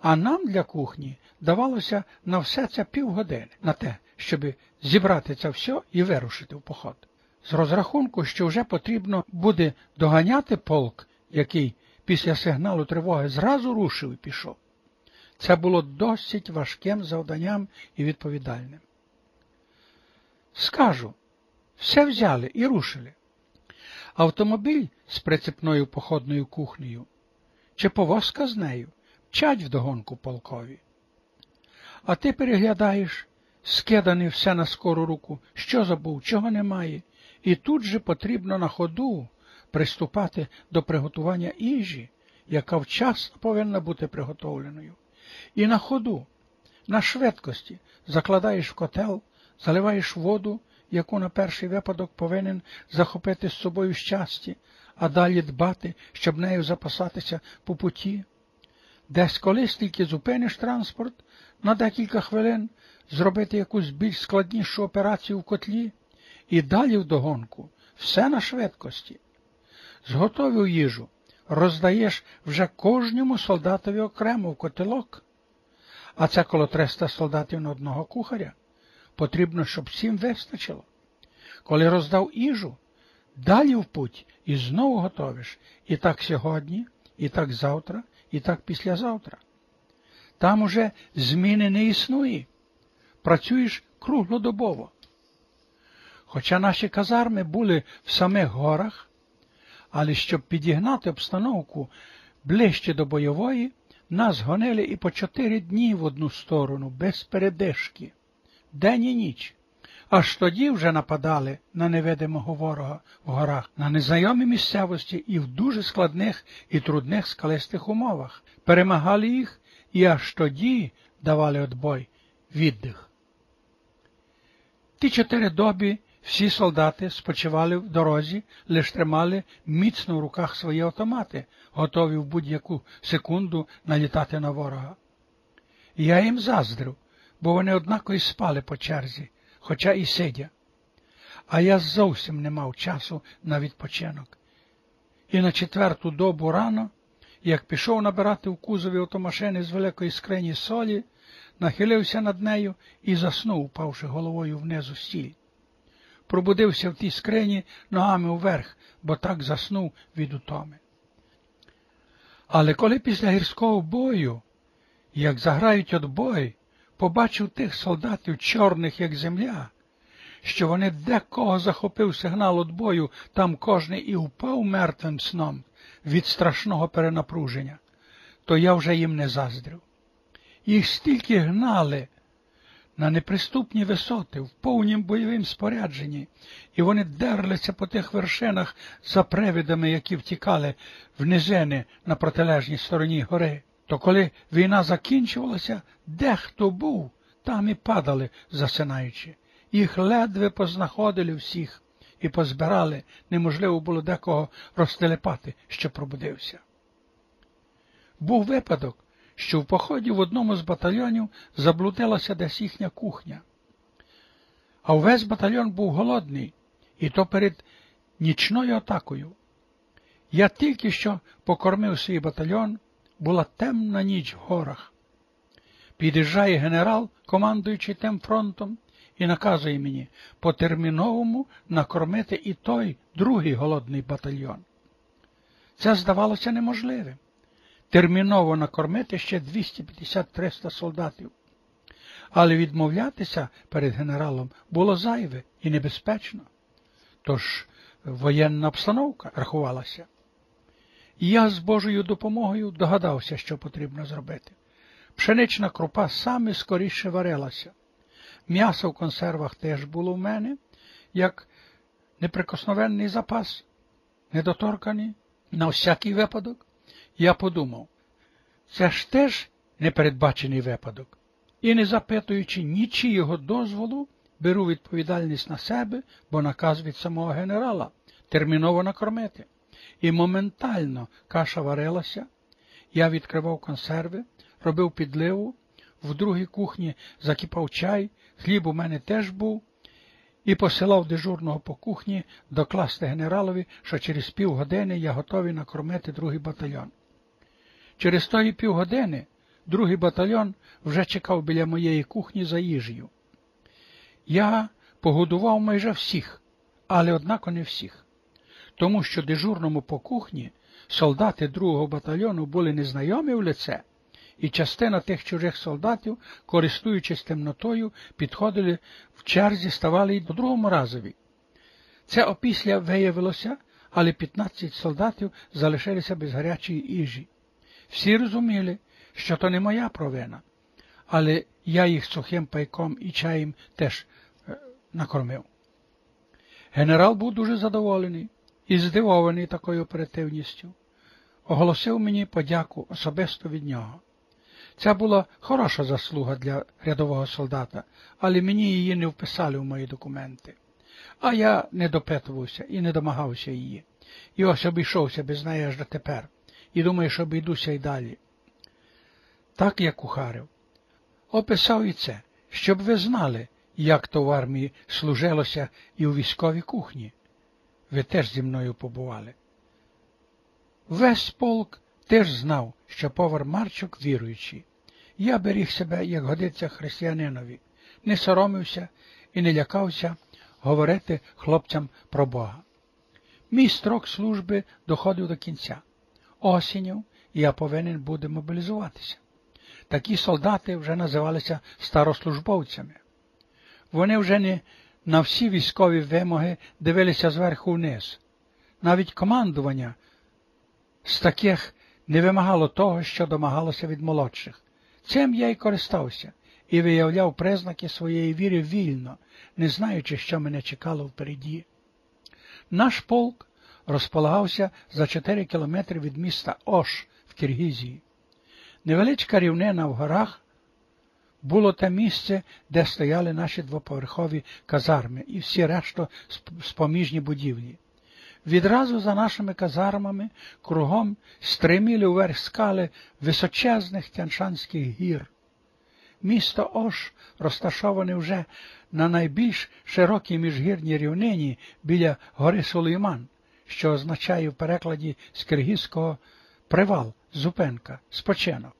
а нам для кухні давалося на все це півгодини, на те, щоб зібрати це все і вирушити в поход. З розрахунку, що вже потрібно буде доганяти полк, який після сигналу тривоги зразу рушив і пішов. Це було досить важким завданням і відповідальним. Скажу, все взяли і рушили. Автомобіль з прицепною походною кухнею чи повозка з нею мчать вдогонку полкові. А ти переглядаєш, скиданий все на скору руку, що забув, чого немає, і тут же потрібно на ходу приступати до приготування їжі, яка вчасно повинна бути приготовленою. І на ходу, на швидкості закладаєш в котел, заливаєш воду, яку на перший випадок повинен захопити з собою щастя, а далі дбати, щоб нею запасатися по путі. Десь колись тільки зупиниш транспорт на декілька хвилин, зробити якусь більш складнішу операцію в котлі і далі вдогонку, все на швидкості. Зготовив їжу, роздаєш вже кожному солдатові окремо в котелок, а це коло 300 солдатів на одного кухаря. Потрібно, щоб всім вистачило. Коли роздав їжу, далі в путь і знову готовиш. І так сьогодні, і так завтра, і так післязавтра. Там уже зміни не існує. Працюєш круглодобово. Хоча наші казарми були в самих горах, але щоб підігнати обстановку ближче до бойової, нас гонили і по чотири дні в одну сторону, без передишки, день і ніч. Аж тоді вже нападали на невидимого ворога в горах, на незнайомі місцевості і в дуже складних і трудних скалистих умовах, перемагали їх і аж тоді давали отбой, віддих. Ті чотири доби всі солдати спочивали в дорозі, лише тримали міцно в руках свої автомати, готові в будь-яку секунду налітати на ворога. Я їм заздрив, бо вони однаково спали по черзі, хоча і сидя. А я зовсім не мав часу на відпочинок. І на четверту добу рано, як пішов набирати в кузові автомашини з великої скрині солі, нахилився над нею і заснув, упавши головою внизу стіль. Пробудився в тій скрині ногами вверх, бо так заснув від утоми. Але коли після гірського бою, як заграють отбой, побачив тих солдатів чорних, як земля, що вони декого захопив сигнал отбою, там кожний і впав мертвим сном від страшного перенапруження, то я вже їм не заздрив. Їх стільки гнали на неприступні висоти, в повнім бойовим спорядженні, і вони дерлися по тих вершинах за привидами, які втікали в низини на протилежній стороні гори. То коли війна закінчувалася, дехто був, там і падали, засинаючи. Їх ледве познаходили всіх і позбирали, неможливо було декого розтелепати, що пробудився. Був випадок, що в поході в одному з батальйонів заблудилася десь їхня кухня. А увесь батальйон був голодний, і то перед нічною атакою. Я тільки що покормив свій батальйон, була темна ніч в горах. Під'їжджає генерал, командуючи тим фронтом, і наказує мені по терміновому накормити і той другий голодний батальйон. Це здавалося неможливим терміново накормити ще 250-300 солдатів. Але відмовлятися перед генералом було зайве і небезпечно. Тож воєнна обстановка рахувалася. І я з Божою допомогою догадався, що потрібно зробити. Пшенична крупа саме скоріше варилася. М'ясо в консервах теж було в мене, як неприкосновенний запас, недоторканий на всякий випадок. Я подумав, це ж теж непередбачений випадок, і, не запитуючи нічого дозволу, беру відповідальність на себе, бо наказ від самого генерала терміново накормити. І моментально каша варилася, я відкривав консерви, робив підливу, в другій кухні закипав чай, хліб у мене теж був, і посилав дежурного по кухні докласти генералові, що через півгодини я готовий накормити другий батальйон. Через тої півгодини другий батальйон вже чекав біля моєї кухні за їжею. Я погодував майже всіх, але однако не всіх, тому що дежурному по кухні солдати другого батальйону були незнайомі в лице, і частина тих чужих солдатів, користуючись темнотою, підходили в черзі, ставали й до другому разові. Це опісля виявилося, але 15 солдатів залишилися без гарячої їжі. Всі розуміли, що то не моя провина, але я їх сухим пайком і чаєм теж е, накормив. Генерал був дуже задоволений і здивований такою оперативністю. Оголосив мені подяку особисто від нього. Це була хороша заслуга для рядового солдата, але мені її не вписали в мої документи. А я не допитувався і не домагався її. І ось обійшовся без неї аж дотепер, і думаю, що обійдуся й далі. Так я кухарив. Описав і це, щоб ви знали, як то в армії служилося і у військовій кухні. Ви теж зі мною побували. Весь полк теж знав, що повар Марчук віруючий. Я беріг себе, як годиться християнинові, не соромився і не лякався говорити хлопцям про Бога. Мій строк служби доходив до кінця. Осінню я повинен буде мобілізуватися. Такі солдати вже називалися старослужбовцями. Вони вже не на всі військові вимоги дивилися зверху вниз. Навіть командування з таких не вимагало того, що домагалося від молодших. Цим я й користався і виявляв признаки своєї віри вільно, не знаючи, що мене чекало впереді. Наш полк розполагався за 4 кілометри від міста Ош в Киргізії. Невеличка рівнина в горах було те місце, де стояли наші двоповерхові казарми і всі решта споміжні будівлі. Відразу за нашими казармами кругом стриміли вверх скали височезних тяншанських гір. Місто Ош розташоване вже на найбільш широкій міжгірній рівнині біля гори Сулейман, що означає в перекладі з киргизького привал, зупинка, спочинок.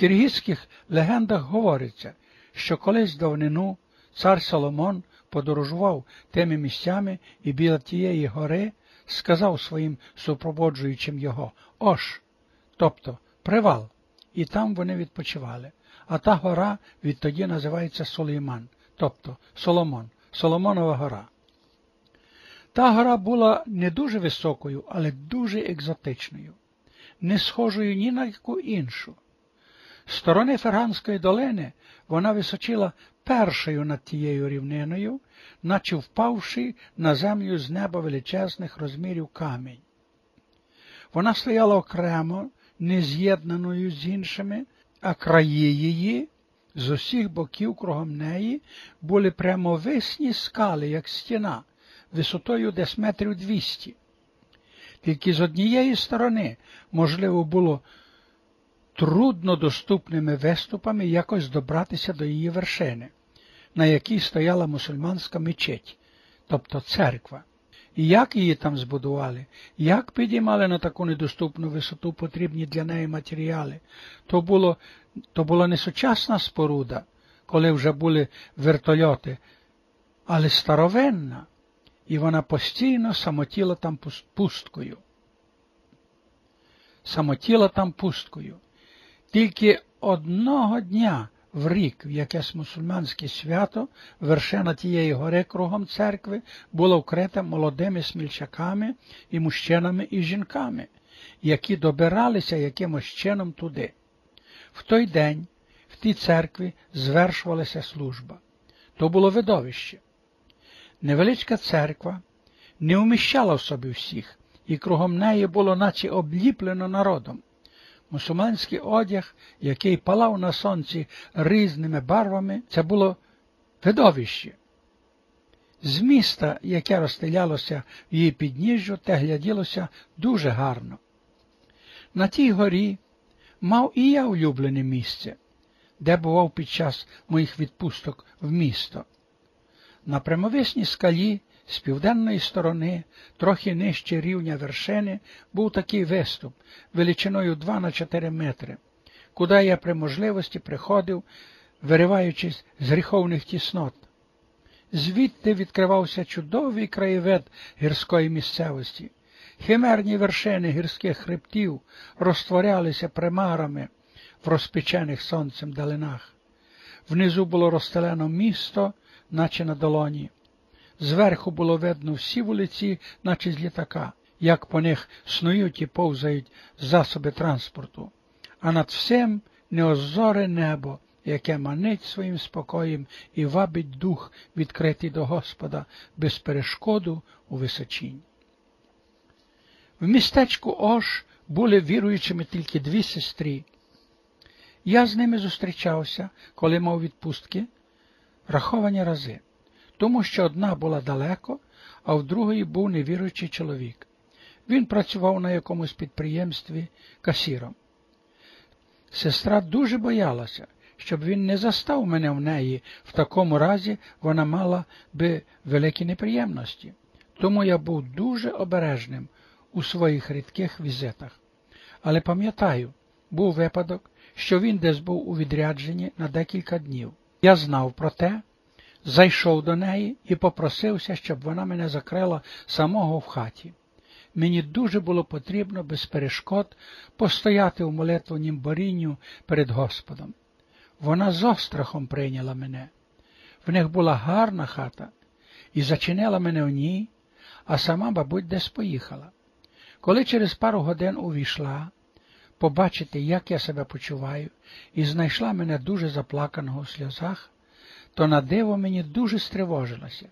В киргизьких легендах говориться, що колись давнину цар Соломон подорожував тими місцями і біля тієї гори сказав своїм супроводжуючим його Ош, тобто привал, і там вони відпочивали. А та гора відтоді називається Сулейман, тобто Соломон, Соломонова гора. Та гора була не дуже високою, але дуже екзотичною, не схожою ні на яку іншу. Сторони Ферганської долини вона височила першою над тією рівниною, наче впавши на землю з неба величезних розмірів камінь. Вона стояла окремо, не з'єднаною з іншими, а краї її з усіх боків кругом неї були прямовисні скали, як стіна, висотою десь метрів двісті. Тільки з однієї сторони можливо було трудно доступними виступами якось добратися до її вершини, на якій стояла мусульманська мечеть, тобто церква. І як її там збудували, як підіймали на таку недоступну висоту потрібні для неї матеріали, то було то була не сучасна споруда, коли вже були вертольоти, але старовинна, і вона постійно самотіла там пусткою. Самотіла там пусткою. Тільки одного дня в рік, в якесь мусульманське свято, вершина тієї гори кругом церкви була вкрита молодими смільчаками і мужчинами і жінками, які добиралися якимось чином туди. В той день в тій церкві звершувалася служба. То було видовище. Невеличка церква не вміщала в собі всіх, і кругом неї було наче обліплено народом. Мусульманський одяг, який палав на сонці різними барвами, це було видовище. З міста, яке розстелялося в її підніжжю, те гляділося дуже гарно. На тій горі мав і я улюблене місце, де бував під час моїх відпусток в місто. На прямовисній скалі з південної сторони, трохи нижче рівня вершини, був такий виступ величиною 2 на 4 метри. куди я при можливості приходив, вириваючись з гріховних тіснот. Звідти відкривався чудовий краєвид гірської місцевості. Химерні вершини гірських хребтів розтворялися примарами в розпечених сонцем далинах. Внизу було розстелено місто, наче на долоні. Зверху було видно всі вулиці, наче з літака, як по них снують і повзають засоби транспорту, а над всім неозоре небо, яке манить своїм спокоєм і вабить дух, відкритий до Господа, без перешкоду у височінь. В містечку Ош були віруючими тільки дві сестри. Я з ними зустрічався, коли мав відпустки, раховані рази, тому що одна була далеко, а в другої був невіруючий чоловік. Він працював на якомусь підприємстві касіром. Сестра дуже боялася, щоб він не застав мене в неї, в такому разі вона мала би великі неприємності. Тому я був дуже обережним у своїх рідких візитах. Але пам'ятаю, був випадок, що він десь був у відрядженні на декілька днів. Я знав про те, зайшов до неї і попросився, щоб вона мене закрила самого в хаті. Мені дуже було потрібно без перешкод постояти у молитвенім борінню перед Господом. Вона з острахом прийняла мене. В них була гарна хата і зачинила мене в ній, а сама, мабуть, десь поїхала. Коли через пару годин увійшла, побачити, як я себе почуваю, і знайшла мене дуже заплаканого в сльозах, то на диво мені дуже стривожилася.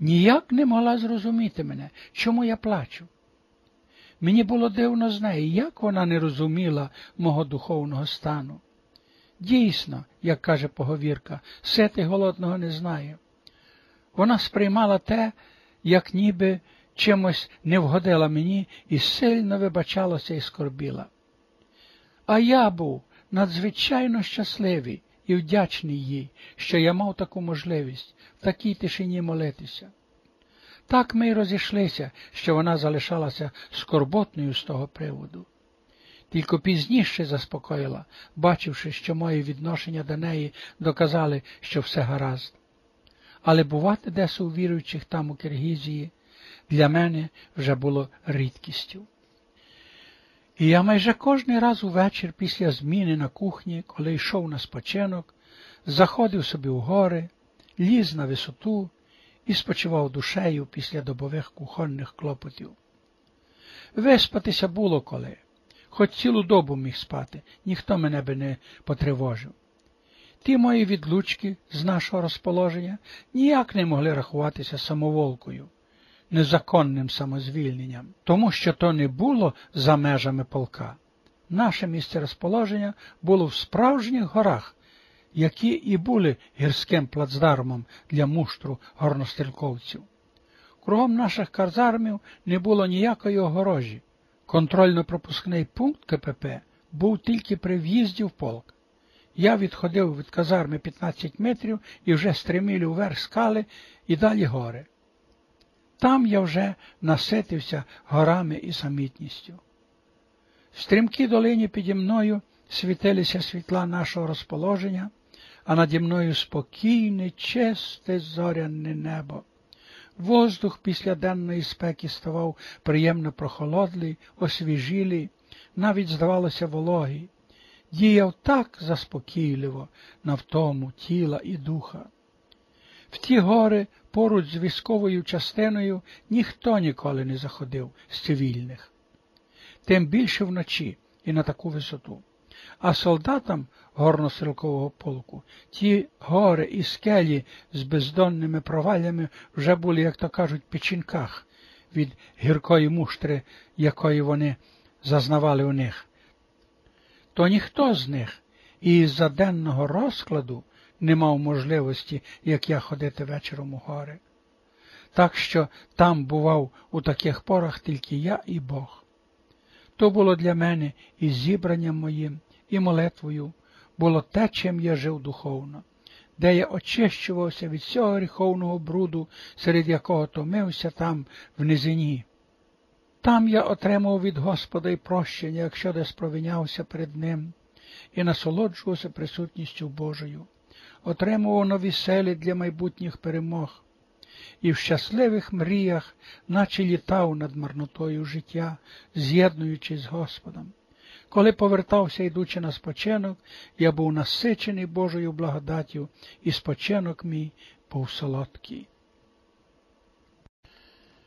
Ніяк не могла зрозуміти мене, чому я плачу. Мені було дивно з неї, як вона не розуміла мого духовного стану. Дійсно, як каже поговірка, сети голодного не знає. Вона сприймала те, як ніби чимось не вгодила мені і сильно вибачалася і скорбіла. А я був надзвичайно щасливий і вдячний їй, що я мав таку можливість в такій тишині молитися. Так ми й розійшлися, що вона залишалася скорботною з того приводу. Тільки пізніше заспокоїла, бачивши, що мої відношення до неї доказали, що все гаразд. Але бувати десь у віруючих там у Киргізії для мене вже було рідкістю. І я майже кожний раз увечір після зміни на кухні, коли йшов на спочинок, заходив собі в гори, ліз на висоту і спочивав душею після добових кухонних клопотів. Виспатися було коли, хоч цілу добу міг спати, ніхто мене би не потривожив. Ті мої відлучки з нашого розположення ніяк не могли рахуватися самоволкою незаконним самозвільненням, тому що то не було за межами полка. Наше місце розположення було в справжніх горах, які і були гірським плацдармом для муштру горнострілковців. Кругом наших казармів не було ніякої огорожі. Контрольно-пропускний пункт КПП був тільки при в'їзді в полк. Я відходив від казарми 15 метрів і вже стримілів вверх скали і далі гори. Там я вже наситився горами і самітністю. В стрімкій долині піді мною світилися світла нашого розположення, а наді мною спокійне, чисте зоряне небо. Воздух після денної спеки ставав приємно прохолодлий, освіжілий, навіть, здавалося, вологий, діяв так заспокійливо на втому тіла і духа. В ті гори поруч з військовою частиною ніхто ніколи не заходив з цивільних, тим більше вночі і на таку висоту. А солдатам горно-стрілкового полку ті гори і скелі з бездонними провалями вже були, як то кажуть, печінках від гіркої муштри, якої вони зазнавали у них. То ніхто з них із за денного розкладу не мав можливості, як я ходити вечором у гори. Так що там бував у таких порах тільки я і Бог. То було для мене і зібранням моїм, і молитвою, було те, чим я жив духовно, де я очищувався від цього гріховного бруду, серед якого томився там в низині. Там я отримав від Господа і прощення, якщо десь провинявся перед Ним, і насолоджувався присутністю Божою, отримував нові селі для майбутніх перемог, і в щасливих мріях, наче літав над марнотою життя, з'єднуючись з Господом. Коли повертався, йдучи на спочинок, я був насичений Божою благодаттю, і спочинок мій був солодкий.